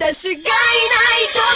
私がいないと